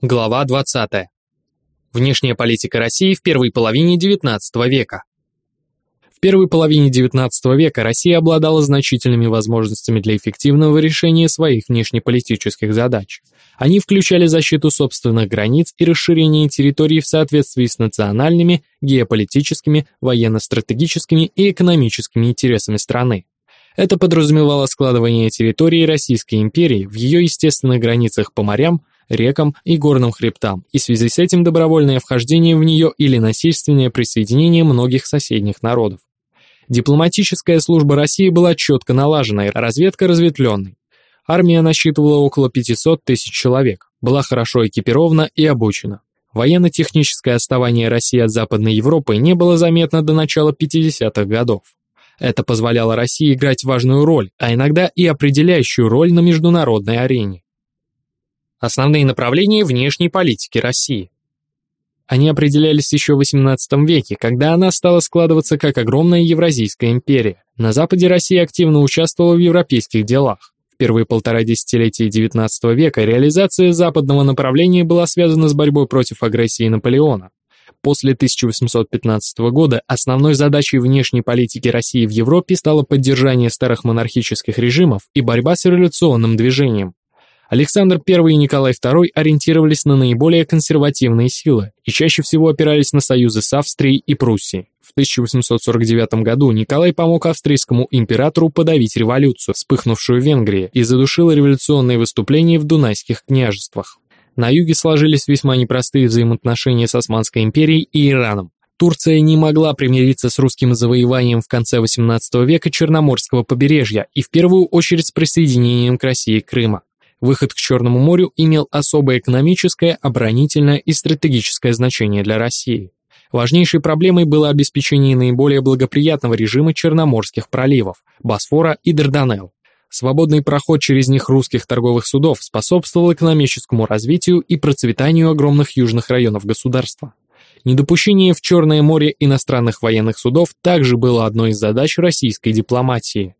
Глава 20. Внешняя политика России в первой половине XIX века. В первой половине XIX века Россия обладала значительными возможностями для эффективного решения своих внешнеполитических задач. Они включали защиту собственных границ и расширение территорий в соответствии с национальными, геополитическими, военно-стратегическими и экономическими интересами страны. Это подразумевало складывание территории Российской империи в ее естественных границах по морям, рекам и горным хребтам, и в связи с этим добровольное вхождение в нее или насильственное присоединение многих соседних народов. Дипломатическая служба России была четко налаженной, разведка разветвленной. Армия насчитывала около 500 тысяч человек, была хорошо экипирована и обучена. Военно-техническое отставание России от Западной Европы не было заметно до начала 50-х годов. Это позволяло России играть важную роль, а иногда и определяющую роль на международной арене. Основные направления внешней политики России. Они определялись еще в XVIII веке, когда она стала складываться как огромная Евразийская империя. На Западе Россия активно участвовала в европейских делах. В первые полтора десятилетия XIX века реализация западного направления была связана с борьбой против агрессии Наполеона. После 1815 года основной задачей внешней политики России в Европе стало поддержание старых монархических режимов и борьба с революционным движением. Александр I и Николай II ориентировались на наиболее консервативные силы и чаще всего опирались на союзы с Австрией и Пруссией. В 1849 году Николай помог австрийскому императору подавить революцию, вспыхнувшую в Венгрии, и задушил революционные выступления в Дунайских княжествах. На юге сложились весьма непростые взаимоотношения с Османской империей и Ираном. Турция не могла примириться с русским завоеванием в конце XVIII века Черноморского побережья и в первую очередь с присоединением к России Крыма. Выход к Черному морю имел особое экономическое, оборонительное и стратегическое значение для России. Важнейшей проблемой было обеспечение наиболее благоприятного режима Черноморских проливов, Босфора и Дарданелл. Свободный проход через них русских торговых судов способствовал экономическому развитию и процветанию огромных южных районов государства. Недопущение в Черное море иностранных военных судов также было одной из задач российской дипломатии.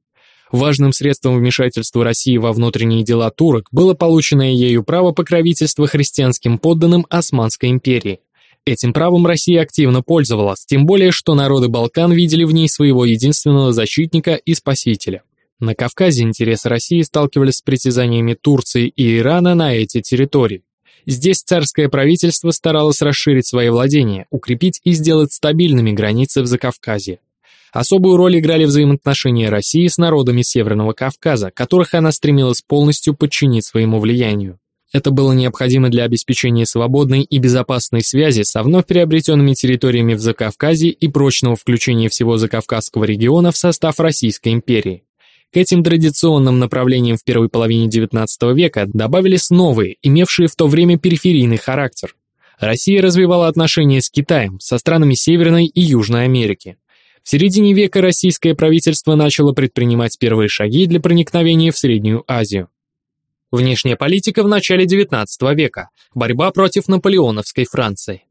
Важным средством вмешательства России во внутренние дела турок было полученное ею право покровительства христианским подданным Османской империи. Этим правом Россия активно пользовалась, тем более, что народы Балкан видели в ней своего единственного защитника и спасителя. На Кавказе интересы России сталкивались с притязаниями Турции и Ирана на эти территории. Здесь царское правительство старалось расширить свои владения, укрепить и сделать стабильными границы в Закавказье. Особую роль играли взаимоотношения России с народами Северного Кавказа, которых она стремилась полностью подчинить своему влиянию. Это было необходимо для обеспечения свободной и безопасной связи со вновь приобретенными территориями в Закавказье и прочного включения всего Закавказского региона в состав Российской империи. К этим традиционным направлениям в первой половине XIX века добавились новые, имевшие в то время периферийный характер. Россия развивала отношения с Китаем, со странами Северной и Южной Америки. В середине века российское правительство начало предпринимать первые шаги для проникновения в Среднюю Азию. Внешняя политика в начале XIX века. Борьба против наполеоновской Франции.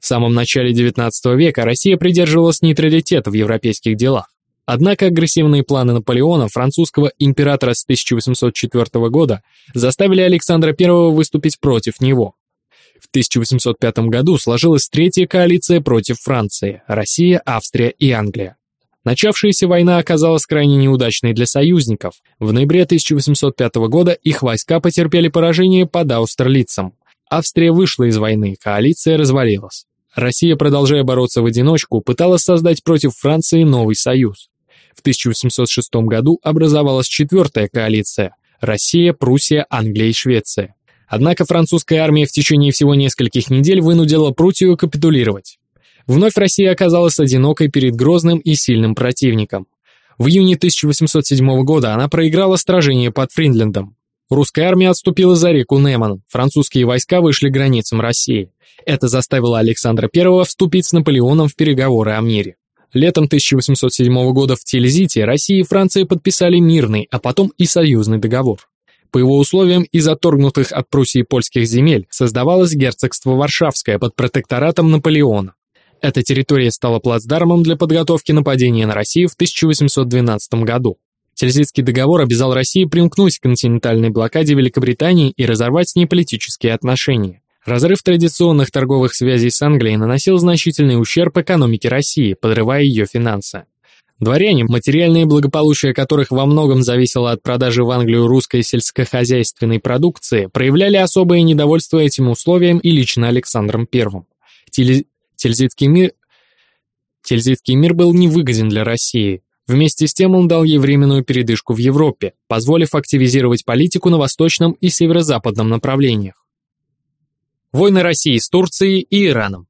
В самом начале XIX века Россия придерживалась нейтралитета в европейских делах. Однако агрессивные планы Наполеона, французского императора с 1804 года, заставили Александра I выступить против него. В 1805 году сложилась третья коалиция против Франции – Россия, Австрия и Англия. Начавшаяся война оказалась крайне неудачной для союзников. В ноябре 1805 года их войска потерпели поражение под Аустерлицем. Австрия вышла из войны, коалиция развалилась. Россия, продолжая бороться в одиночку, пыталась создать против Франции новый союз. В 1806 году образовалась четвертая коалиция – Россия, Пруссия, Англия и Швеция. Однако французская армия в течение всего нескольких недель вынудила Прутию капитулировать. Вновь Россия оказалась одинокой перед грозным и сильным противником. В июне 1807 года она проиграла сражение под Фриндлендом. Русская армия отступила за реку Неман, французские войска вышли границам России. Это заставило Александра I вступить с Наполеоном в переговоры о мире. Летом 1807 года в Тильзите Россия и Франция подписали мирный, а потом и союзный договор. По его условиям из отторгнутых от Пруссии польских земель создавалось герцогство Варшавское под протекторатом Наполеона. Эта территория стала плацдармом для подготовки нападения на Россию в 1812 году. Тильзитский договор обязал Россию примкнуть к континентальной блокаде Великобритании и разорвать с ней политические отношения. Разрыв традиционных торговых связей с Англией наносил значительный ущерб экономике России, подрывая ее финансы. Дворяне, материальное благополучие которых во многом зависело от продажи в Англию русской сельскохозяйственной продукции, проявляли особое недовольство этим условием и лично Александром I. Тель... Тильзитский мир... Тильзитский мир был невыгоден для России. Вместе с тем он дал ей временную передышку в Европе, позволив активизировать политику на восточном и северо-западном направлениях. Войны России с Турцией и Ираном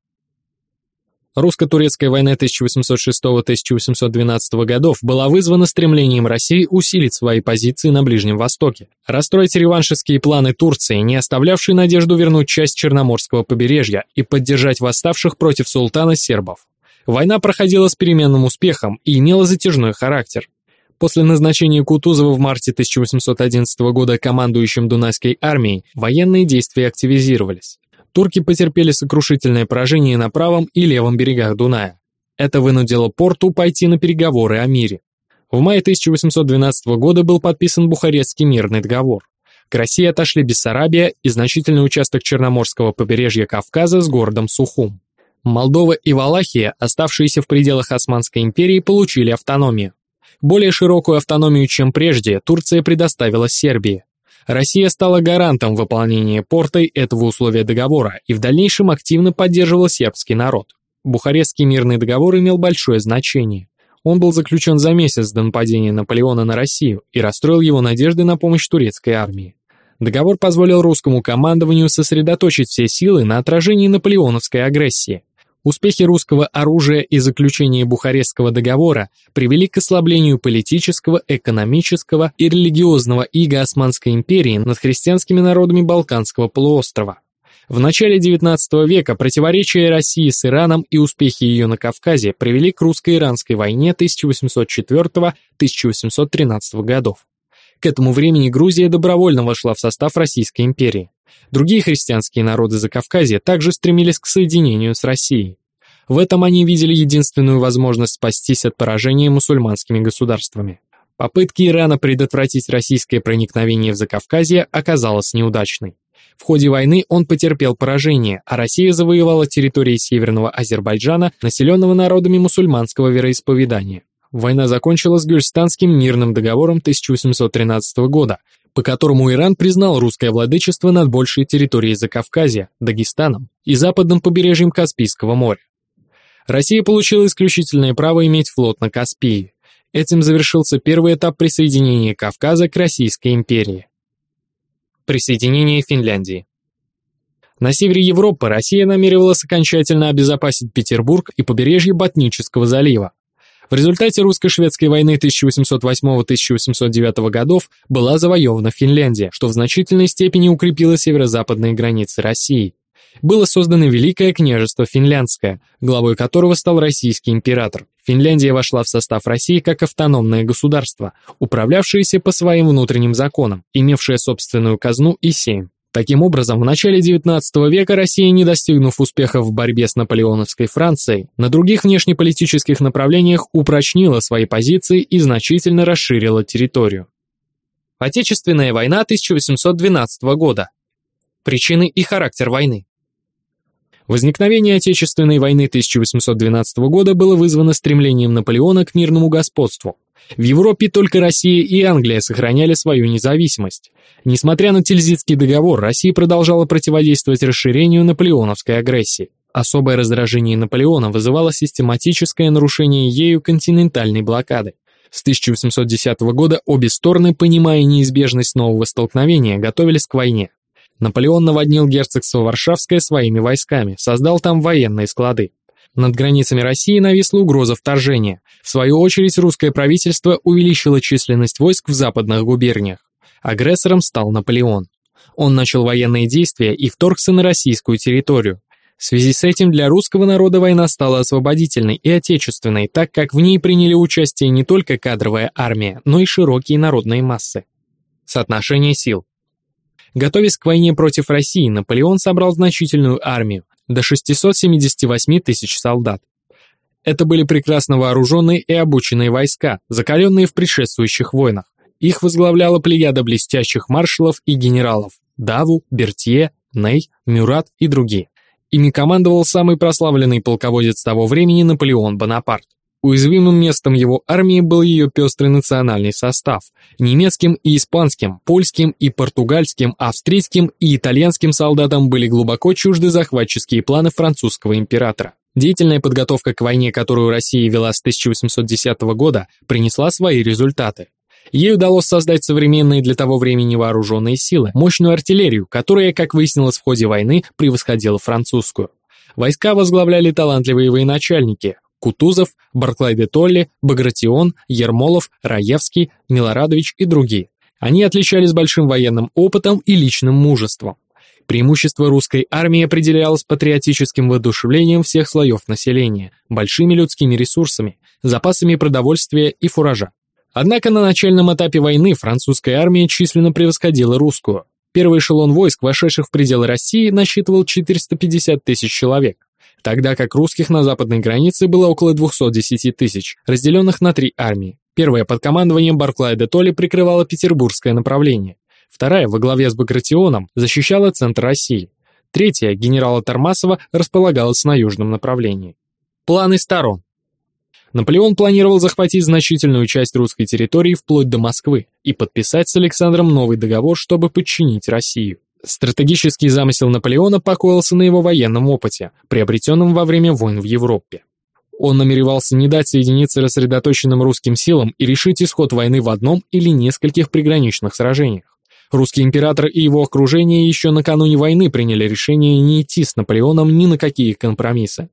Русско-турецкая война 1806-1812 годов была вызвана стремлением России усилить свои позиции на Ближнем Востоке, расстроить реваншистские планы Турции, не оставлявшие надежду вернуть часть Черноморского побережья и поддержать восставших против султана сербов. Война проходила с переменным успехом и имела затяжной характер. После назначения Кутузова в марте 1811 года командующим Дунайской армией военные действия активизировались турки потерпели сокрушительное поражение на правом и левом берегах Дуная. Это вынудило порту пойти на переговоры о мире. В мае 1812 года был подписан Бухарестский мирный договор. К России отошли Бессарабия и значительный участок Черноморского побережья Кавказа с городом Сухум. Молдова и Валахия, оставшиеся в пределах Османской империи, получили автономию. Более широкую автономию, чем прежде, Турция предоставила Сербии. Россия стала гарантом выполнения портой этого условия договора и в дальнейшем активно поддерживала сербский народ. Бухарестский мирный договор имел большое значение. Он был заключен за месяц до нападения Наполеона на Россию и расстроил его надежды на помощь турецкой армии. Договор позволил русскому командованию сосредоточить все силы на отражении наполеоновской агрессии. Успехи русского оружия и заключение Бухарестского договора привели к ослаблению политического, экономического и религиозного ига Османской империи над христианскими народами Балканского полуострова. В начале XIX века противоречия России с Ираном и успехи ее на Кавказе привели к русско-иранской войне 1804-1813 годов. К этому времени Грузия добровольно вошла в состав Российской империи. Другие христианские народы Закавказья также стремились к соединению с Россией. В этом они видели единственную возможность спастись от поражения мусульманскими государствами. Попытки Ирана предотвратить российское проникновение в Закавказье оказалась неудачной. В ходе войны он потерпел поражение, а Россия завоевала территории Северного Азербайджана, населенного народами мусульманского вероисповедания. Война закончилась Гюльстанским мирным договором 1813 года, по которому Иран признал русское владычество над большей территорией Закавказья, Дагестаном и западным побережьем Каспийского моря. Россия получила исключительное право иметь флот на Каспии. Этим завершился первый этап присоединения Кавказа к Российской империи. Присоединение Финляндии На севере Европы Россия намеревалась окончательно обезопасить Петербург и побережье Ботнического залива, в результате русско-шведской войны 1808-1809 годов была завоевана Финляндия, что в значительной степени укрепило северо-западные границы России. Было создано Великое княжество Финляндское, главой которого стал российский император. Финляндия вошла в состав России как автономное государство, управлявшееся по своим внутренним законам, имевшее собственную казну и семь. Таким образом, в начале XIX века Россия, не достигнув успехов в борьбе с наполеоновской Францией, на других внешнеполитических направлениях упрочнила свои позиции и значительно расширила территорию. Отечественная война 1812 года. Причины и характер войны. Возникновение Отечественной войны 1812 года было вызвано стремлением Наполеона к мирному господству. В Европе только Россия и Англия сохраняли свою независимость. Несмотря на Тильзитский договор, Россия продолжала противодействовать расширению наполеоновской агрессии. Особое раздражение Наполеона вызывало систематическое нарушение ею континентальной блокады. С 1810 года обе стороны, понимая неизбежность нового столкновения, готовились к войне. Наполеон наводнил герцогство Варшавское своими войсками, создал там военные склады. Над границами России нависла угроза вторжения. В свою очередь, русское правительство увеличило численность войск в западных губерниях. Агрессором стал Наполеон. Он начал военные действия и вторгся на российскую территорию. В связи с этим для русского народа война стала освободительной и отечественной, так как в ней приняли участие не только кадровая армия, но и широкие народные массы. Соотношение сил. Готовясь к войне против России, Наполеон собрал значительную армию, до 678 тысяч солдат. Это были прекрасно вооруженные и обученные войска, закаленные в предшествующих войнах. Их возглавляла плеяда блестящих маршалов и генералов – Даву, Бертье, Ней, Мюрат и другие. Ими командовал самый прославленный полководец того времени Наполеон Бонапарт. Уязвимым местом его армии был ее пестрый национальный состав. Немецким и испанским, польским и португальским, австрийским и итальянским солдатам были глубоко чужды захватческие планы французского императора. Деятельная подготовка к войне, которую Россия вела с 1810 года, принесла свои результаты. Ей удалось создать современные для того времени вооруженные силы, мощную артиллерию, которая, как выяснилось в ходе войны, превосходила французскую. Войска возглавляли талантливые военачальники Кутузов, Барклай де Толли, Багратион, Ермолов, Раевский, Милорадович и другие. Они отличались большим военным опытом и личным мужеством. Преимущество русской армии определялось патриотическим воодушевлением всех слоев населения, большими людскими ресурсами, запасами продовольствия и фуража. Однако на начальном этапе войны французская армия численно превосходила русскую. Первый эшелон войск, вошедших в пределы России, насчитывал 450 тысяч человек, тогда как русских на западной границе было около 210 тысяч, разделенных на три армии. Первая под командованием Барклая де Толли прикрывала петербургское направление. Вторая, во главе с Багратионом, защищала центр России. Третья, генерала Тормасова, располагалась на южном направлении. Планы сторон. Наполеон планировал захватить значительную часть русской территории вплоть до Москвы и подписать с Александром новый договор, чтобы подчинить Россию. Стратегический замысел Наполеона покоился на его военном опыте, приобретенном во время войн в Европе. Он намеревался не дать соединиться рассредоточенным русским силам и решить исход войны в одном или нескольких приграничных сражениях. Русский император и его окружение еще накануне войны приняли решение не идти с Наполеоном ни на какие компромиссы.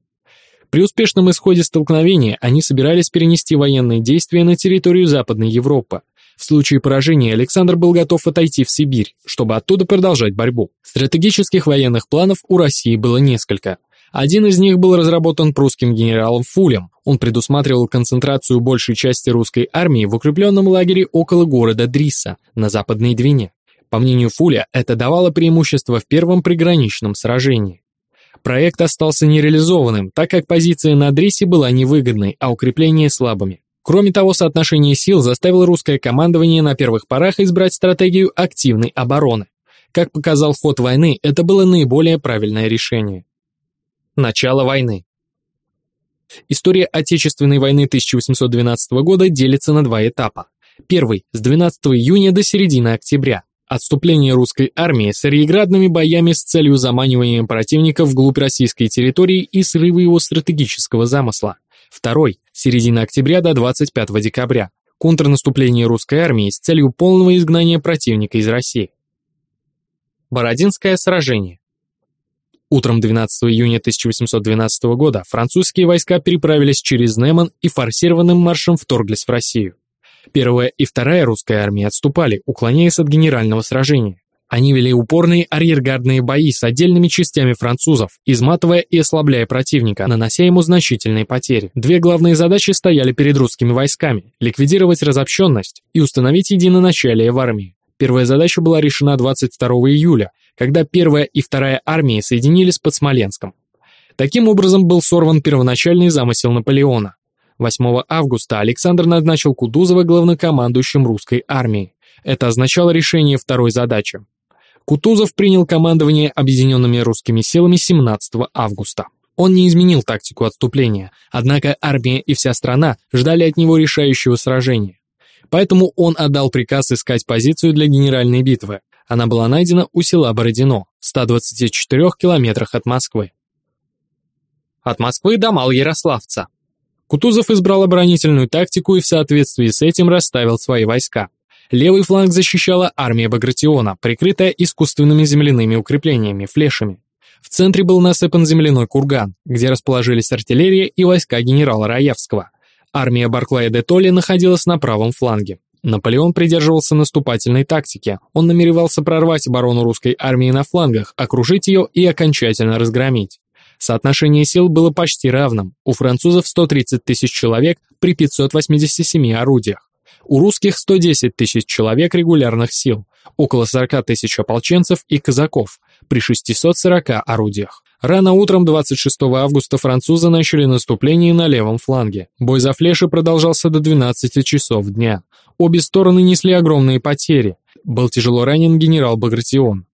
При успешном исходе столкновения они собирались перенести военные действия на территорию Западной Европы. В случае поражения Александр был готов отойти в Сибирь, чтобы оттуда продолжать борьбу. Стратегических военных планов у России было несколько. Один из них был разработан прусским генералом Фулем. Он предусматривал концентрацию большей части русской армии в укрепленном лагере около города Дриса на Западной Двине. По мнению Фуля, это давало преимущество в первом приграничном сражении проект остался нереализованным, так как позиция на Адрисе была невыгодной, а укрепления слабыми. Кроме того, соотношение сил заставило русское командование на первых порах избрать стратегию активной обороны. Как показал ход войны, это было наиболее правильное решение. Начало войны. История Отечественной войны 1812 года делится на два этапа. Первый – с 12 июня до середины октября, Отступление русской армии с арьеградными боями с целью заманивания противника вглубь российской территории и срыва его стратегического замысла. Второй – середина октября до 25 декабря. Контрнаступление русской армии с целью полного изгнания противника из России. Бородинское сражение. Утром 12 июня 1812 года французские войска переправились через Неман и форсированным маршем вторглись в Россию. Первая и вторая русская армии отступали, уклоняясь от генерального сражения. Они вели упорные арьергардные бои с отдельными частями французов, изматывая и ослабляя противника, нанося ему значительные потери. Две главные задачи стояли перед русскими войсками – ликвидировать разобщенность и установить единоначалие в армии. Первая задача была решена 22 июля, когда первая и вторая армии соединились под Смоленском. Таким образом был сорван первоначальный замысел Наполеона 8 августа Александр назначил Кутузова главнокомандующим русской армии. Это означало решение второй задачи. Кутузов принял командование объединенными русскими силами 17 августа. Он не изменил тактику отступления, однако армия и вся страна ждали от него решающего сражения. Поэтому он отдал приказ искать позицию для генеральной битвы. Она была найдена у села Бородино, в 124 километрах от Москвы. От Москвы до Мал-Ярославца. Кутузов избрал оборонительную тактику и в соответствии с этим расставил свои войска. Левый фланг защищала армия Багратиона, прикрытая искусственными земляными укреплениями, флешами. В центре был насыпан земляной курган, где расположились артиллерия и войска генерала Раевского. Армия Барклая де Толли находилась на правом фланге. Наполеон придерживался наступательной тактики. Он намеревался прорвать оборону русской армии на флангах, окружить ее и окончательно разгромить. Соотношение сил было почти равным. У французов 130 тысяч человек при 587 орудиях. У русских 110 тысяч человек регулярных сил, около 40 тысяч ополченцев и казаков при 640 орудиях. Рано утром 26 августа французы начали наступление на левом фланге. Бой за флеши продолжался до 12 часов дня. Обе стороны несли огромные потери. Был тяжело ранен генерал Багратион.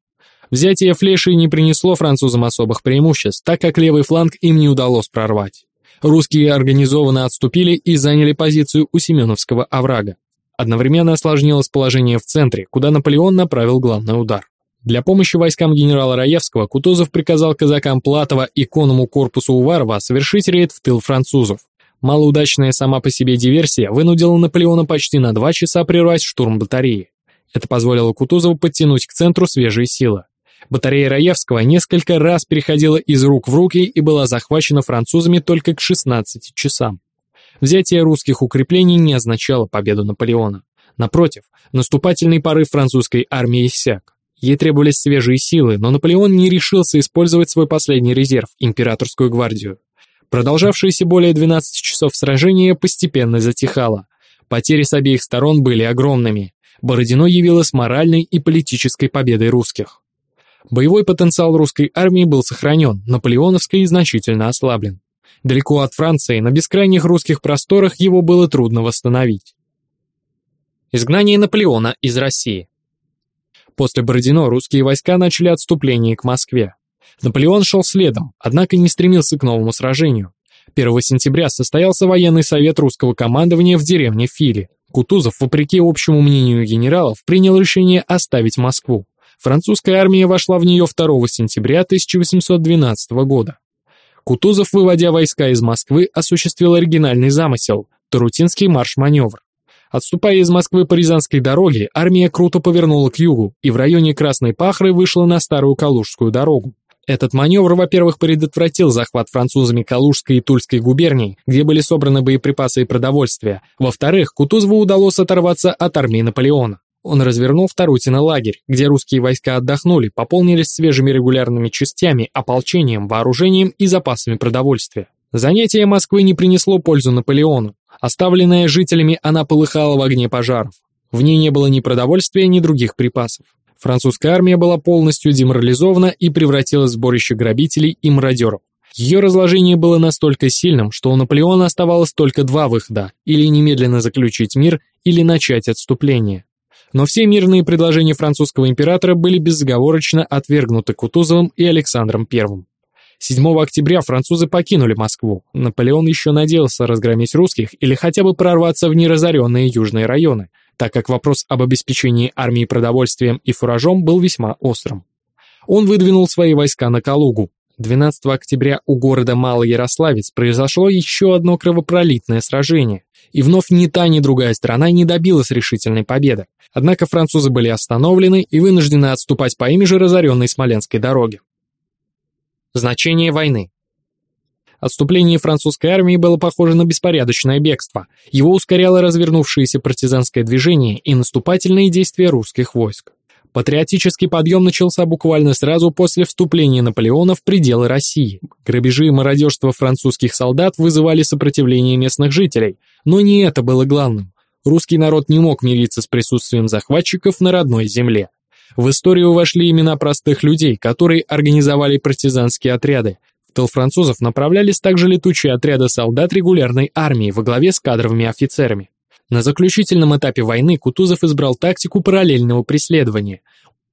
Взятие флеши не принесло французам особых преимуществ, так как левый фланг им не удалось прорвать. Русские организованно отступили и заняли позицию у Семеновского оврага. Одновременно осложнилось положение в центре, куда Наполеон направил главный удар. Для помощи войскам генерала Раевского Кутузов приказал казакам Платова и конному корпусу Уварова совершить рейд в тыл французов. Малоудачная сама по себе диверсия вынудила Наполеона почти на два часа прервать штурм батареи. Это позволило Кутузову подтянуть к центру свежие силы. Батарея Раевского несколько раз переходила из рук в руки и была захвачена французами только к 16 часам. Взятие русских укреплений не означало победу Наполеона. Напротив, наступательный порыв французской армии иссяк. Ей требовались свежие силы, но Наполеон не решился использовать свой последний резерв – императорскую гвардию. Продолжавшееся более 12 часов сражение постепенно затихало. Потери с обеих сторон были огромными. Бородино явилось моральной и политической победой русских. Боевой потенциал русской армии был сохранен, наполеоновской значительно ослаблен. Далеко от Франции, на бескрайних русских просторах его было трудно восстановить. Изгнание Наполеона из России После Бородино русские войска начали отступление к Москве. Наполеон шел следом, однако не стремился к новому сражению. 1 сентября состоялся военный совет русского командования в деревне Фили. Кутузов, вопреки общему мнению генералов, принял решение оставить Москву. Французская армия вошла в нее 2 сентября 1812 года. Кутузов, выводя войска из Москвы, осуществил оригинальный замысел – Тарутинский марш-маневр. Отступая из Москвы по Рязанской дороге, армия круто повернула к югу и в районе Красной Пахры вышла на Старую Калужскую дорогу. Этот маневр, во-первых, предотвратил захват французами Калужской и Тульской губерний, где были собраны боеприпасы и продовольствие. Во-вторых, Кутузову удалось оторваться от армии Наполеона. Он развернул в Тарутино лагерь, где русские войска отдохнули, пополнились свежими регулярными частями, ополчением, вооружением и запасами продовольствия. Занятие Москвы не принесло пользу Наполеону. Оставленная жителями, она полыхала в огне пожаров. В ней не было ни продовольствия, ни других припасов. Французская армия была полностью деморализована и превратилась в сборище грабителей и мародеров. Ее разложение было настолько сильным, что у Наполеона оставалось только два выхода – или немедленно заключить мир, или начать отступление. Но все мирные предложения французского императора были безоговорочно отвергнуты Кутузовым и Александром I. 7 октября французы покинули Москву. Наполеон еще надеялся разгромить русских или хотя бы прорваться в неразоренные южные районы, так как вопрос об обеспечении армии продовольствием и фуражом был весьма острым. Он выдвинул свои войска на Калугу. 12 октября у города Малоярославец произошло еще одно кровопролитное сражение, и вновь ни та, ни другая страна не добилась решительной победы. Однако французы были остановлены и вынуждены отступать по ими же разоренной Смоленской дороге. Значение войны. Отступление французской армии было похоже на беспорядочное бегство. Его ускоряло развернувшееся партизанское движение и наступательные действия русских войск. Патриотический подъем начался буквально сразу после вступления Наполеона в пределы России. Грабежи и мародерство французских солдат вызывали сопротивление местных жителей, но не это было главным. Русский народ не мог мириться с присутствием захватчиков на родной земле. В историю вошли имена простых людей, которые организовали партизанские отряды. В тыл французов направлялись также летучие отряды солдат регулярной армии во главе с кадровыми офицерами. На заключительном этапе войны Кутузов избрал тактику параллельного преследования.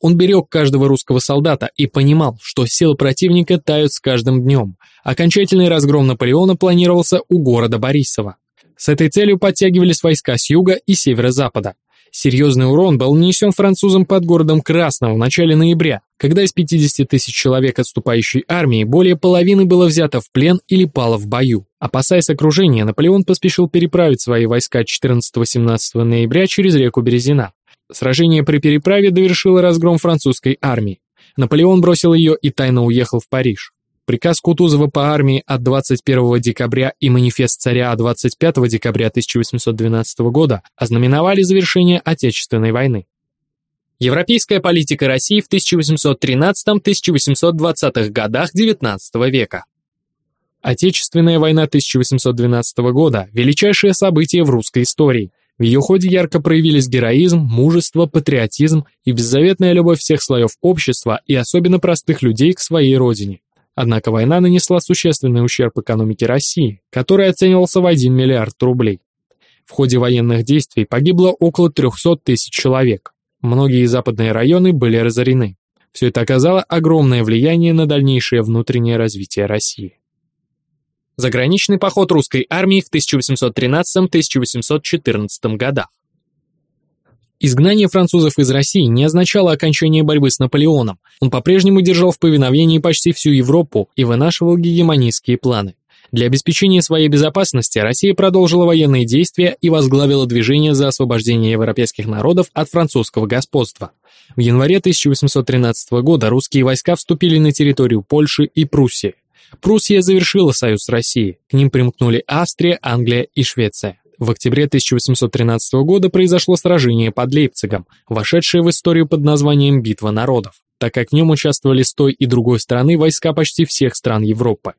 Он берег каждого русского солдата и понимал, что силы противника тают с каждым днем. Окончательный разгром Наполеона планировался у города Борисова. С этой целью подтягивались войска с юга и северо-запада. Серьезный урон был нанесен французам под городом Красного в начале ноября, когда из 50 тысяч человек отступающей армии более половины было взято в плен или пало в бою. Опасаясь окружения, Наполеон поспешил переправить свои войска 14-18 ноября через реку Березина. Сражение при переправе довершило разгром французской армии. Наполеон бросил ее и тайно уехал в Париж. Приказ Кутузова по армии от 21 декабря и манифест царя 25 декабря 1812 года ознаменовали завершение Отечественной войны. Европейская политика России в 1813-1820 годах XIX века. Отечественная война 1812 года – величайшее событие в русской истории. В ее ходе ярко проявились героизм, мужество, патриотизм и беззаветная любовь всех слоев общества и особенно простых людей к своей родине. Однако война нанесла существенный ущерб экономике России, который оценивался в 1 миллиард рублей. В ходе военных действий погибло около 300 тысяч человек. Многие западные районы были разорены. Все это оказало огромное влияние на дальнейшее внутреннее развитие России. Заграничный поход русской армии в 1813-1814 годах. Изгнание французов из России не означало окончание борьбы с Наполеоном. Он по-прежнему держал в повиновении почти всю Европу и вынашивал гегемонистские планы. Для обеспечения своей безопасности Россия продолжила военные действия и возглавила движение за освобождение европейских народов от французского господства. В январе 1813 года русские войска вступили на территорию Польши и Пруссии. Пруссия завершила союз с Россией, к ним примкнули Австрия, Англия и Швеция. В октябре 1813 года произошло сражение под Лейпцигом, вошедшее в историю под названием «Битва народов», так как в нем участвовали с той и другой стороны войска почти всех стран Европы.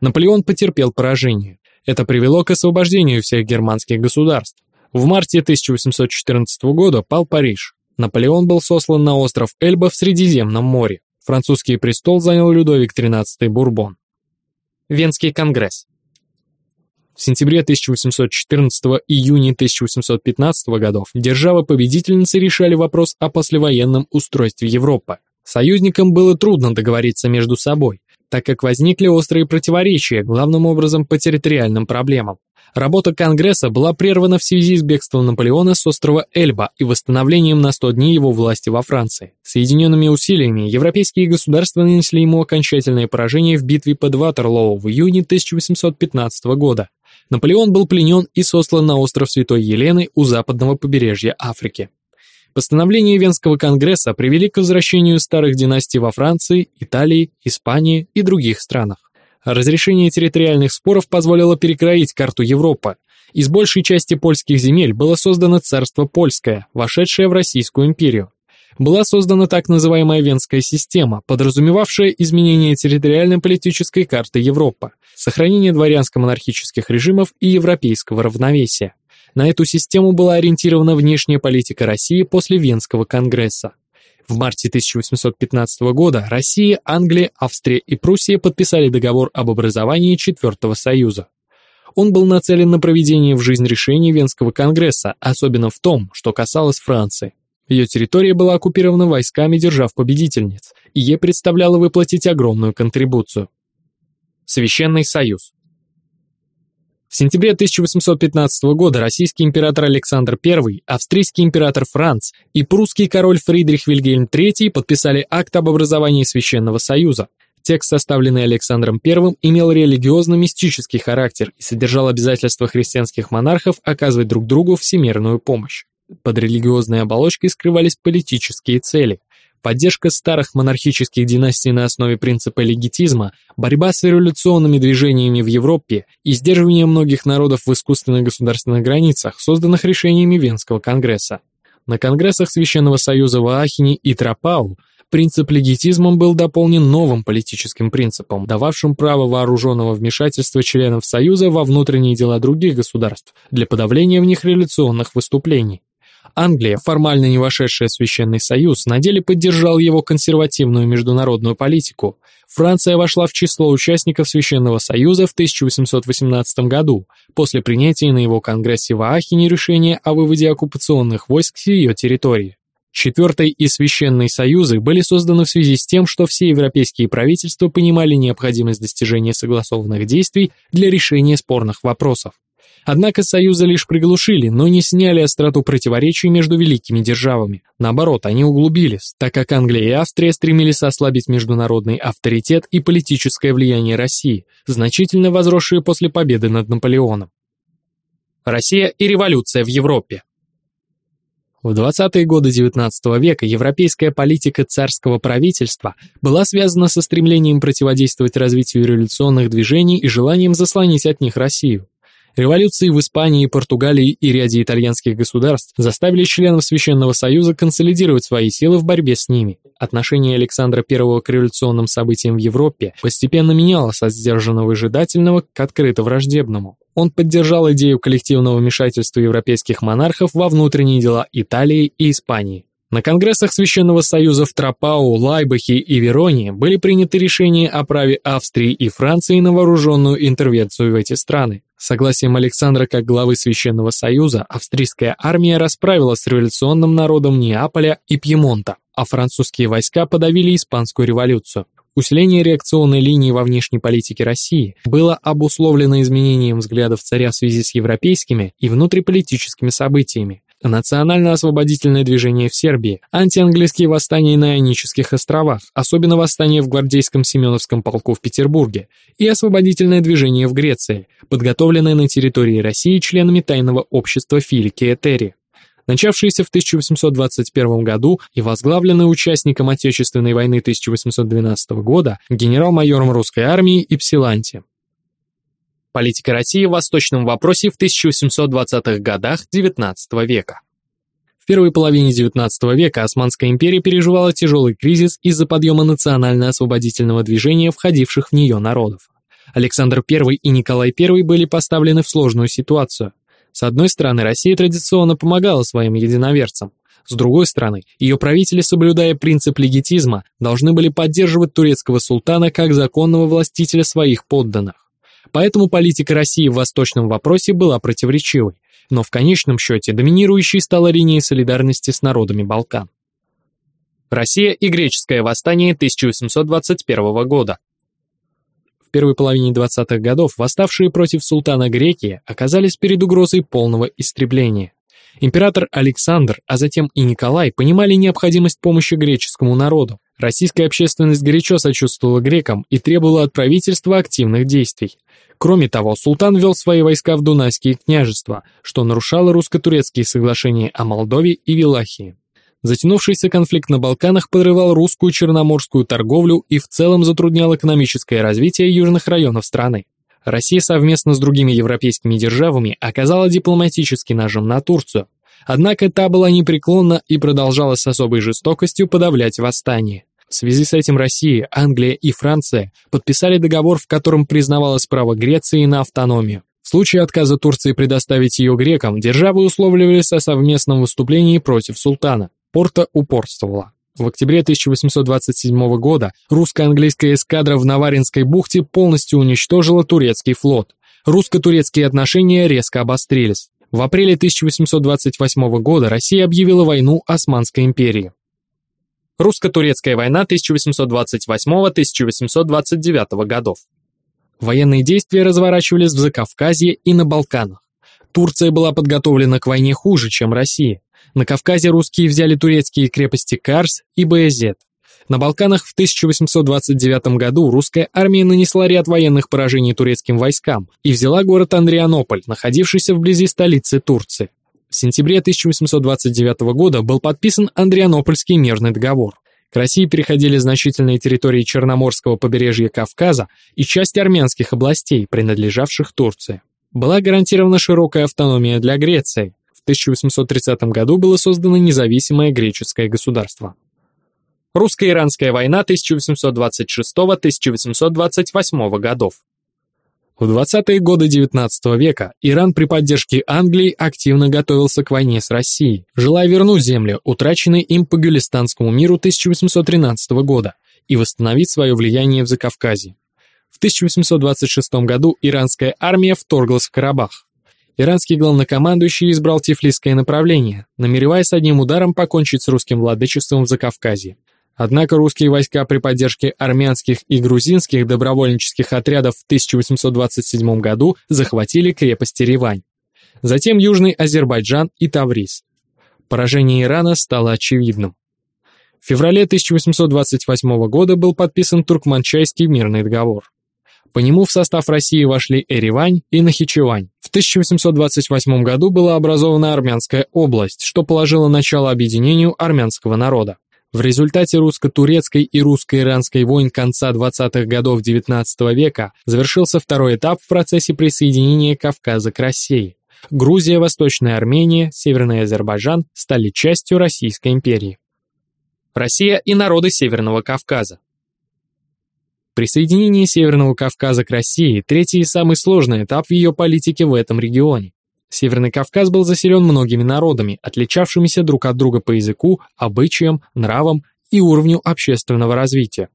Наполеон потерпел поражение. Это привело к освобождению всех германских государств. В марте 1814 года пал Париж. Наполеон был сослан на остров Эльба в Средиземном море. Французский престол занял Людовик XIII Бурбон. Венский конгресс. В сентябре 1814 июне 1815 годов державы-победительницы решали вопрос о послевоенном устройстве Европы. Союзникам было трудно договориться между собой, так как возникли острые противоречия, главным образом по территориальным проблемам. Работа Конгресса была прервана в связи с бегством Наполеона с острова Эльба и восстановлением на 100 дней его власти во Франции. Соединенными усилиями европейские государства нанесли ему окончательное поражение в битве под Ватерлоу в июне 1815 года. Наполеон был пленен и сослан на остров Святой Елены у западного побережья Африки. Постановления Венского конгресса привели к возвращению старых династий во Франции, Италии, Испании и других странах. Разрешение территориальных споров позволило перекроить карту Европы. Из большей части польских земель было создано царство польское, вошедшее в Российскую империю. Была создана так называемая Венская система, подразумевавшая изменение территориально-политической карты Европы, сохранение дворянско-монархических режимов и европейского равновесия. На эту систему была ориентирована внешняя политика России после Венского конгресса. В марте 1815 года Россия, Англия, Австрия и Пруссия подписали договор об образовании Четвертого Союза. Он был нацелен на проведение в жизнь решений Венского конгресса, особенно в том, что касалось Франции. Ее территория была оккупирована войсками держав-победительниц, и ей представляло выплатить огромную контрибуцию. Священный Союз в сентябре 1815 года российский император Александр I, австрийский император Франц и прусский король Фридрих Вильгельм III подписали акт об образовании Священного Союза. Текст, составленный Александром I, имел религиозно-мистический характер и содержал обязательства христианских монархов оказывать друг другу всемирную помощь. Под религиозной оболочкой скрывались политические цели поддержка старых монархических династий на основе принципа легитизма, борьба с революционными движениями в Европе и сдерживание многих народов в искусственных государственных границах, созданных решениями Венского конгресса. На конгрессах Священного Союза в Аахене и Тропау принцип легитизма был дополнен новым политическим принципом, дававшим право вооруженного вмешательства членов Союза во внутренние дела других государств для подавления в них революционных выступлений. Англия, формально не вошедшая в Священный Союз, на деле поддержала его консервативную международную политику. Франция вошла в число участников Священного Союза в 1818 году, после принятия на его конгрессе в Аахене решения о выводе оккупационных войск с ее территории. Четвертый и Священные Союзы были созданы в связи с тем, что все европейские правительства понимали необходимость достижения согласованных действий для решения спорных вопросов. Однако союзы лишь приглушили, но не сняли остроту противоречий между великими державами. Наоборот, они углубились, так как Англия и Австрия стремились ослабить международный авторитет и политическое влияние России, значительно возросшие после победы над Наполеоном. Россия и революция в Европе в 20-е годы XIX века европейская политика царского правительства была связана со стремлением противодействовать развитию революционных движений и желанием заслонить от них Россию. Революции в Испании, Португалии и ряде итальянских государств заставили членов Священного Союза консолидировать свои силы в борьбе с ними. Отношение Александра I к революционным событиям в Европе постепенно менялось от сдержанного выжидательного к открыто враждебному. Он поддержал идею коллективного вмешательства европейских монархов во внутренние дела Италии и Испании. На конгрессах Священного Союза в Тропау, Лайбахе и Вероне были приняты решения о праве Австрии и Франции на вооруженную интервенцию в эти страны. Согласием Александра как главы Священного Союза австрийская армия расправилась с революционным народом Неаполя и Пьемонта, а французские войска подавили Испанскую революцию. Усиление реакционной линии во внешней политике России было обусловлено изменением взглядов царя в связи с европейскими и внутриполитическими событиями, национально-освободительное движение в Сербии, антианглийские восстания на Ионических островах, особенно восстание в гвардейском Семеновском полку в Петербурге, и освободительное движение в Греции, подготовленное на территории России членами тайного общества Филики Этери начавшиеся в 1821 году и возглавленный участником Отечественной войны 1812 года генерал-майором русской армии Ипсиланти. Политика России в восточном вопросе в 1820-х годах XIX века. В первой половине XIX века Османская империя переживала тяжелый кризис из-за подъема национально-освободительного движения входивших в нее народов. Александр I и Николай I были поставлены в сложную ситуацию. С одной стороны, Россия традиционно помогала своим единоверцам. С другой стороны, ее правители, соблюдая принцип легитизма, должны были поддерживать турецкого султана как законного властителя своих подданных. Поэтому политика России в восточном вопросе была противоречивой, но в конечном счете доминирующей стала линия солидарности с народами Балкан. Россия и греческое восстание 1821 года. В первой половине 20-х годов восставшие против султана греки оказались перед угрозой полного истребления. Император Александр, а затем и Николай понимали необходимость помощи греческому народу. Российская общественность горячо сочувствовала грекам и требовала от правительства активных действий. Кроме того, султан вел свои войска в Дунайские княжества, что нарушало русско-турецкие соглашения о Молдове и Вилахии. Затянувшийся конфликт на Балканах подрывал русскую черноморскую торговлю и в целом затруднял экономическое развитие южных районов страны. Россия совместно с другими европейскими державами оказала дипломатический нажим на Турцию. Однако та была непреклонна и продолжала с особой жестокостью подавлять восстание. В связи с этим Россия, Англия и Франция подписали договор, в котором признавалось право Греции на автономию. В случае отказа Турции предоставить ее грекам, державы условливались о совместном выступлении против султана. Порта упорствовала. В октябре 1827 года русско-английская эскадра в Наваринской бухте полностью уничтожила турецкий флот. Русско-турецкие отношения резко обострились. В апреле 1828 года Россия объявила войну Османской империи. Русско-турецкая война 1828-1829 годов. Военные действия разворачивались в Закавказье и на Балканах. Турция была подготовлена к войне хуже, чем Россия. На Кавказе русские взяли турецкие крепости Карс и Баязет. На Балканах в 1829 году русская армия нанесла ряд военных поражений турецким войскам и взяла город Андрианополь, находившийся вблизи столицы Турции. В сентябре 1829 года был подписан Андрианопольский мирный договор. К России переходили значительные территории Черноморского побережья Кавказа и часть армянских областей, принадлежавших Турции. Была гарантирована широкая автономия для Греции, 1830 году было создано независимое греческое государство. Русско-иранская война 1826-1828 годов. В 20-е годы XIX века Иран при поддержке Англии активно готовился к войне с Россией, желая вернуть земли, утраченные им по Гюлистанскому миру 1813 года, и восстановить свое влияние в Закавказье. В 1826 году иранская армия вторглась в Карабах. Иранский главнокомандующий избрал Тифлисское направление, намереваясь одним ударом покончить с русским владычеством в Закавказье. Однако русские войска при поддержке армянских и грузинских добровольнических отрядов в 1827 году захватили крепости Ривань. Затем Южный Азербайджан и Таврис. Поражение Ирана стало очевидным. В феврале 1828 года был подписан Туркманчайский мирный договор. По нему в состав России вошли Эревань и Нахичевань. В 1828 году была образована Армянская область, что положило начало объединению армянского народа. В результате русско-турецкой и русско-иранской войн конца 20-х годов XIX века завершился второй этап в процессе присоединения Кавказа к России. Грузия, Восточная Армения, Северный Азербайджан стали частью Российской империи. Россия и народы Северного Кавказа. Присоединение Северного Кавказа к России – третий и самый сложный этап в ее политике в этом регионе. Северный Кавказ был заселен многими народами, отличавшимися друг от друга по языку, обычаям, нравам и уровню общественного развития.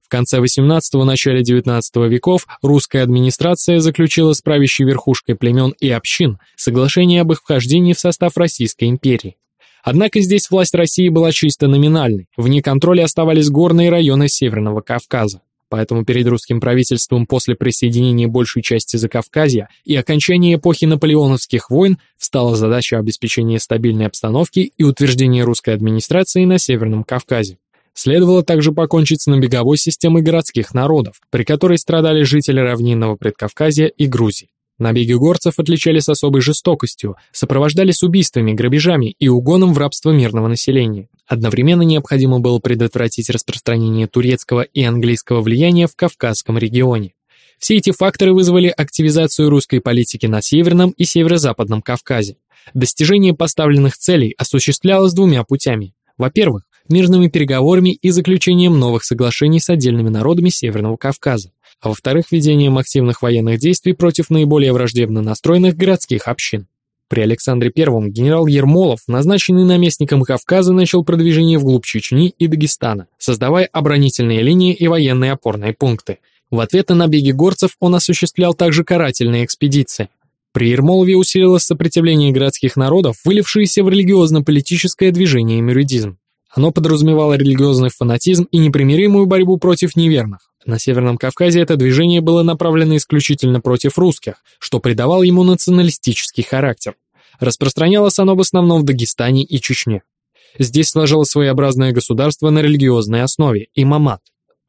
В конце XVIII – начале XIX веков русская администрация заключила с правящей верхушкой племен и общин соглашение об их вхождении в состав Российской империи. Однако здесь власть России была чисто номинальной, вне контроля оставались горные районы Северного Кавказа. Поэтому перед русским правительством после присоединения большей части Закавказья и окончания эпохи наполеоновских войн встала задача обеспечения стабильной обстановки и утверждения русской администрации на Северном Кавказе. Следовало также покончить с набеговой системой городских народов, при которой страдали жители равнинного Предкавказья и Грузии. Набеги горцев отличались особой жестокостью, сопровождались убийствами, грабежами и угоном в рабство мирного населения. Одновременно необходимо было предотвратить распространение турецкого и английского влияния в Кавказском регионе. Все эти факторы вызвали активизацию русской политики на Северном и Северо-Западном Кавказе. Достижение поставленных целей осуществлялось двумя путями. Во-первых, мирными переговорами и заключением новых соглашений с отдельными народами Северного Кавказа а во-вторых, ведением активных военных действий против наиболее враждебно настроенных городских общин. При Александре I генерал Ермолов, назначенный наместником Кавказа, начал продвижение вглубь Чечни и Дагестана, создавая оборонительные линии и военные опорные пункты. В ответ на набеги горцев он осуществлял также карательные экспедиции. При Ермолове усилилось сопротивление городских народов, вылившееся в религиозно-политическое движение мюридизм. Оно подразумевало религиозный фанатизм и непримиримую борьбу против неверных. На Северном Кавказе это движение было направлено исключительно против русских, что придавало ему националистический характер. Распространялось оно в основном в Дагестане и Чечне. Здесь сложилось своеобразное государство на религиозной основе – имамат.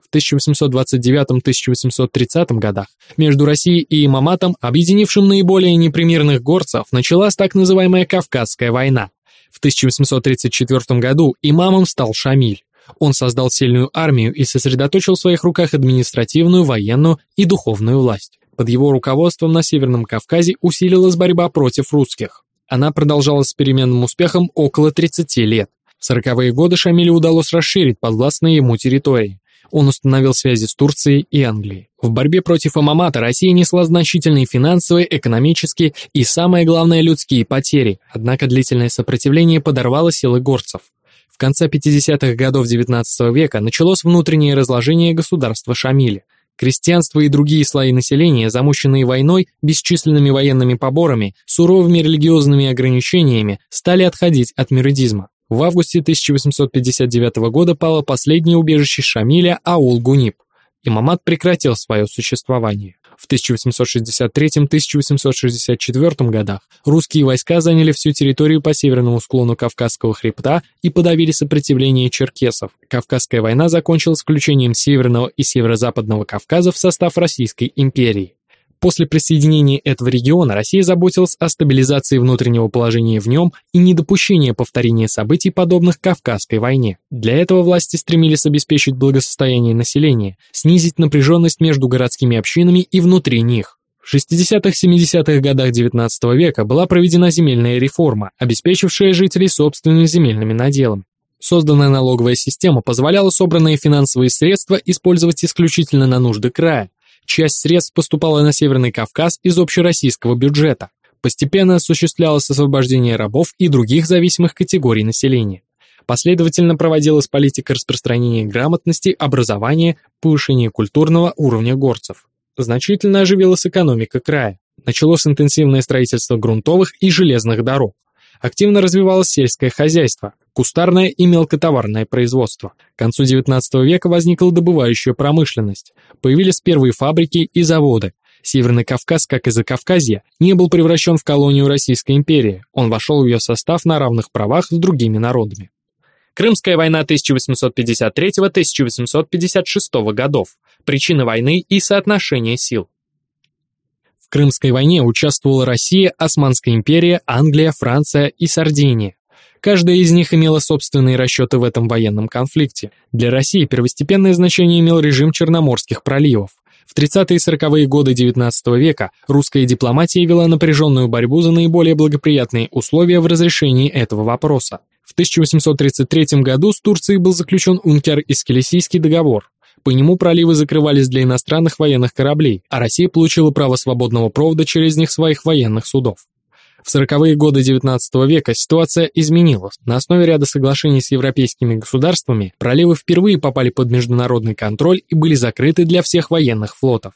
В 1829-1830 годах между Россией и имаматом, объединившим наиболее непримирных горцев, началась так называемая Кавказская война. В 1834 году имамом стал Шамиль. Он создал сильную армию и сосредоточил в своих руках административную, военную и духовную власть. Под его руководством на Северном Кавказе усилилась борьба против русских. Она продолжалась с переменным успехом около 30 лет. В сороковые годы Шамилю удалось расширить подвластные ему территории. Он установил связи с Турцией и Англией. В борьбе против Амамата Россия несла значительные финансовые, экономические и, самое главное, людские потери, однако длительное сопротивление подорвало силы горцев. В конце 50-х годов XIX века началось внутреннее разложение государства Шамиля. Крестьянство и другие слои населения, замученные войной, бесчисленными военными поборами, суровыми религиозными ограничениями, стали отходить от миридизма. В августе 1859 года пало последнее убежище Шамиля Аул-Гуниб. Имамат прекратил свое существование. В 1863-1864 годах русские войска заняли всю территорию по северному склону Кавказского хребта и подавили сопротивление черкесов. Кавказская война закончилась включением Северного и Северо-Западного Кавказа в состав Российской империи. После присоединения этого региона Россия заботилась о стабилизации внутреннего положения в нем и недопущении повторения событий, подобных Кавказской войне. Для этого власти стремились обеспечить благосостояние населения, снизить напряженность между городскими общинами и внутри них. В 60-70-х годах XIX века была проведена земельная реформа, обеспечившая жителей собственными земельными наделом. Созданная налоговая система позволяла собранные финансовые средства использовать исключительно на нужды края, Часть средств поступала на Северный Кавказ из общероссийского бюджета. Постепенно осуществлялось освобождение рабов и других зависимых категорий населения. Последовательно проводилась политика распространения грамотности, образования, повышения культурного уровня горцев. Значительно оживилась экономика края. Началось интенсивное строительство грунтовых и железных дорог. Активно развивалось сельское хозяйство, кустарное и мелкотоварное производство. К концу XIX века возникла добывающая промышленность. Появились первые фабрики и заводы. Северный Кавказ, как и Закавказье, не был превращен в колонию Российской империи. Он вошел в ее состав на равных правах с другими народами. Крымская война 1853-1856 годов. Причины войны и соотношение сил. В Крымской войне участвовала Россия, Османская империя, Англия, Франция и Сардиния. Каждая из них имела собственные расчеты в этом военном конфликте. Для России первостепенное значение имел режим Черноморских проливов. В 30-е и 40-е годы XIX века русская дипломатия вела напряженную борьбу за наиболее благоприятные условия в разрешении этого вопроса. В 1833 году с Турцией был заключен Ункер-Искелесийский договор. По нему проливы закрывались для иностранных военных кораблей, а Россия получила право свободного провода через них своих военных судов. В сороковые годы XIX века ситуация изменилась. На основе ряда соглашений с европейскими государствами проливы впервые попали под международный контроль и были закрыты для всех военных флотов.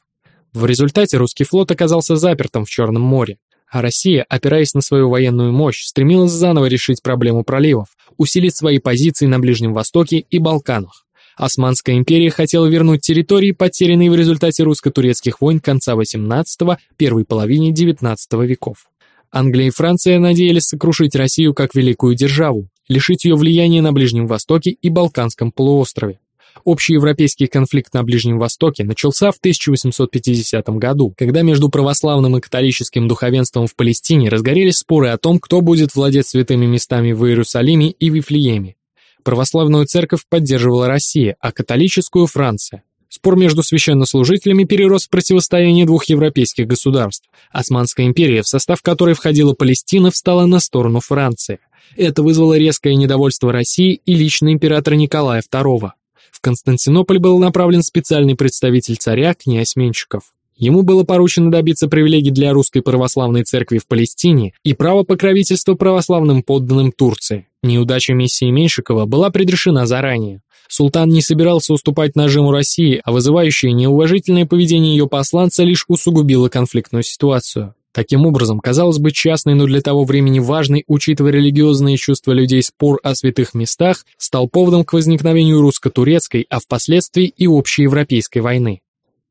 В результате русский флот оказался запертым в Черном море, а Россия, опираясь на свою военную мощь, стремилась заново решить проблему проливов, усилить свои позиции на Ближнем Востоке и Балканах. Османская империя хотела вернуть территории, потерянные в результате русско-турецких войн конца XVIII – первой половине XIX веков. Англия и Франция надеялись сокрушить Россию как великую державу, лишить ее влияния на Ближнем Востоке и Балканском полуострове. Общий европейский конфликт на Ближнем Востоке начался в 1850 году, когда между православным и католическим духовенством в Палестине разгорелись споры о том, кто будет владеть святыми местами в Иерусалиме и Вифлееме. Православную церковь поддерживала Россия, а католическую – Франция. Спор между священнослужителями перерос в противостояние двух европейских государств. Османская империя, в состав которой входила Палестина, встала на сторону Франции. Это вызвало резкое недовольство России и лично императора Николая II. В Константинополь был направлен специальный представитель царя, князь Менщиков. Ему было поручено добиться привилегий для русской православной церкви в Палестине и право покровительства православным подданным Турции. Неудача миссии Меньшикова была предрешена заранее. Султан не собирался уступать нажиму России, а вызывающее неуважительное поведение ее посланца лишь усугубило конфликтную ситуацию. Таким образом, казалось бы, частный, но для того времени важный, учитывая религиозные чувства людей спор о святых местах, стал поводом к возникновению русско-турецкой, а впоследствии и общеевропейской войны.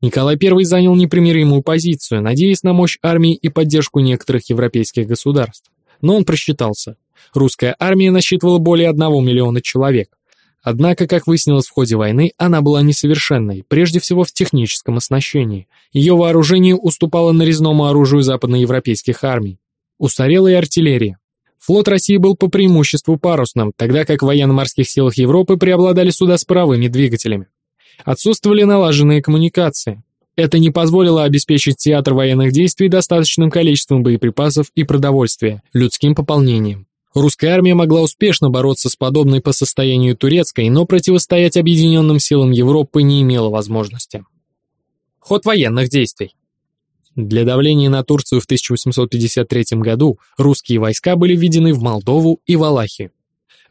Николай I занял непримиримую позицию, надеясь на мощь армии и поддержку некоторых европейских государств. Но он просчитался. Русская армия насчитывала более одного миллиона человек. Однако, как выяснилось в ходе войны, она была несовершенной, прежде всего в техническом оснащении. Ее вооружение уступало нарезному оружию западноевропейских армий. Устарела и артиллерия. Флот России был по преимуществу парусным, тогда как в военно-морских силах Европы преобладали суда с паровыми двигателями. Отсутствовали налаженные коммуникации. Это не позволило обеспечить театр военных действий достаточным количеством боеприпасов и продовольствия, людским пополнением. Русская армия могла успешно бороться с подобной по состоянию турецкой, но противостоять объединенным силам Европы не имела возможности. Ход военных действий. Для давления на Турцию в 1853 году русские войска были введены в Молдову и Валахию.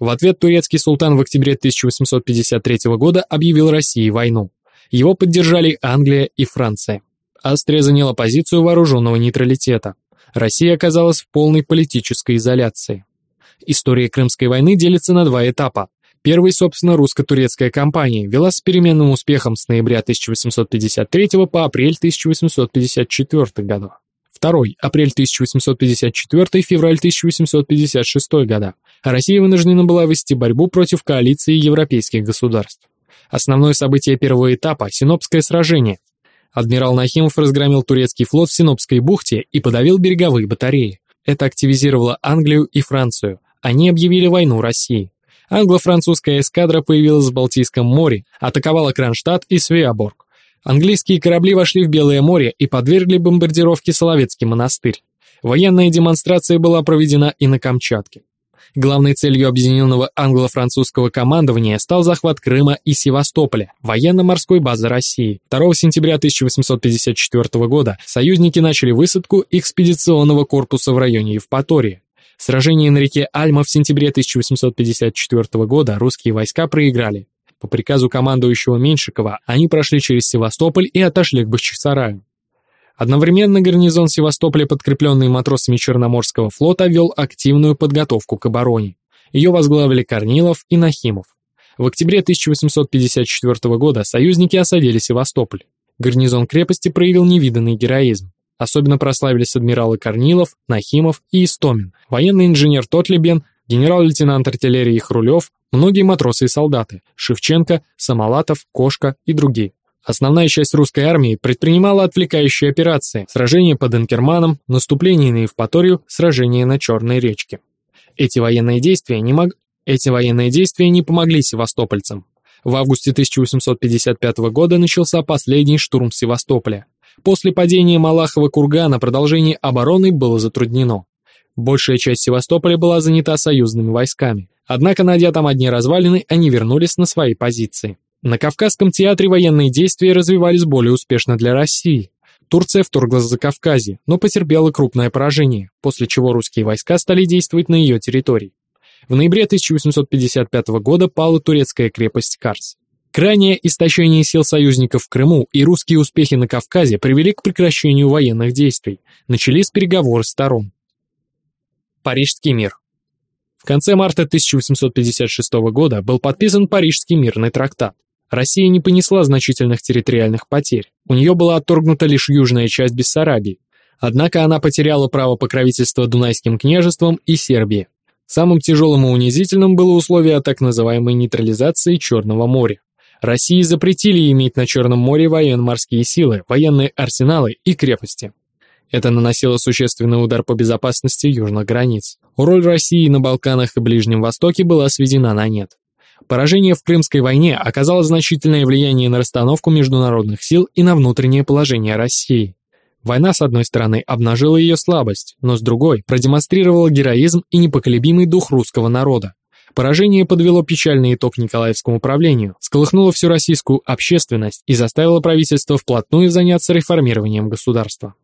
В ответ турецкий султан в октябре 1853 года объявил России войну. Его поддержали Англия и Франция. Австрия заняла позицию вооруженного нейтралитета. Россия оказалась в полной политической изоляции. История Крымской войны делится на два этапа. Первый, собственно, русско-турецкая кампания велась с переменным успехом с ноября 1853 по апрель 1854 года. Второй – апрель 1854, февраль 1856 года. Россия вынуждена была вести борьбу против коалиции европейских государств. Основное событие первого этапа – Синопское сражение. Адмирал Нахимов разгромил турецкий флот в Синопской бухте и подавил береговые батареи. Это активизировало Англию и Францию. Они объявили войну России. Англо-французская эскадра появилась в Балтийском море, атаковала Кронштадт и Свеоборг. Английские корабли вошли в Белое море и подвергли бомбардировке Соловецкий монастырь. Военная демонстрация была проведена и на Камчатке. Главной целью объединенного англо-французского командования стал захват Крыма и Севастополя, военно-морской базы России. 2 сентября 1854 года союзники начали высадку экспедиционного корпуса в районе Евпатории. Сражение на реке Альма в сентябре 1854 года русские войска проиграли. По приказу командующего Меньшикова они прошли через Севастополь и отошли к Бахчисараю. Одновременно гарнизон Севастополя, подкрепленный матросами Черноморского флота, вел активную подготовку к обороне. Ее возглавили Корнилов и Нахимов. В октябре 1854 года союзники осадили Севастополь. Гарнизон крепости проявил невиданный героизм. Особенно прославились адмиралы Корнилов, Нахимов и Истомин, военный инженер Тотлебен, генерал-лейтенант артиллерии Хрулев, многие матросы и солдаты, Шевченко, Самолатов, Кошка и другие. Основная часть русской армии предпринимала отвлекающие операции, сражения под Инкерманом, наступление на Евпаторию, сражение на Черной речке. Эти военные действия не, мог... Эти военные действия не помогли севастопольцам. В августе 1855 года начался последний штурм Севастополя. После падения Малахова кургана продолжение обороны было затруднено. Большая часть Севастополя была занята союзными войсками. Однако, найдя там одни развалины, они вернулись на свои позиции. На Кавказском театре военные действия развивались более успешно для России. Турция вторглась за Кавказе, но потерпела крупное поражение, после чего русские войска стали действовать на ее территории. В ноябре 1855 года пала турецкая крепость Карс. Крайнее истощение сил союзников в Крыму и русские успехи на Кавказе привели к прекращению военных действий. Начались переговоры сторон. Парижский мир. В конце марта 1856 года был подписан Парижский мирный трактат. Россия не понесла значительных территориальных потерь. У нее была отторгнута лишь южная часть Бессарабии. Однако она потеряла право покровительства Дунайским княжеством и Сербии. Самым тяжелым и унизительным было условие так называемой нейтрализации Черного моря. России запретили иметь на Черном море военно-морские силы, военные арсеналы и крепости. Это наносило существенный удар по безопасности южных границ. Роль России на Балканах и Ближнем Востоке была сведена на нет. Поражение в Крымской войне оказало значительное влияние на расстановку международных сил и на внутреннее положение России. Война, с одной стороны, обнажила ее слабость, но с другой продемонстрировала героизм и непоколебимый дух русского народа. Поражение подвело печальный итог Николаевскому правлению, сколыхнуло всю российскую общественность и заставило правительство вплотную заняться реформированием государства.